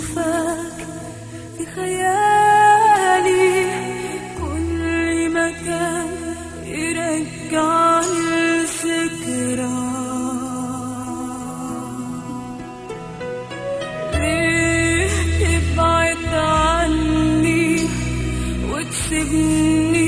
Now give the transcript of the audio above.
أشوفك في خيالي. كل مكان يرجع الذكرى ليه تبعد عني وتسيبني؟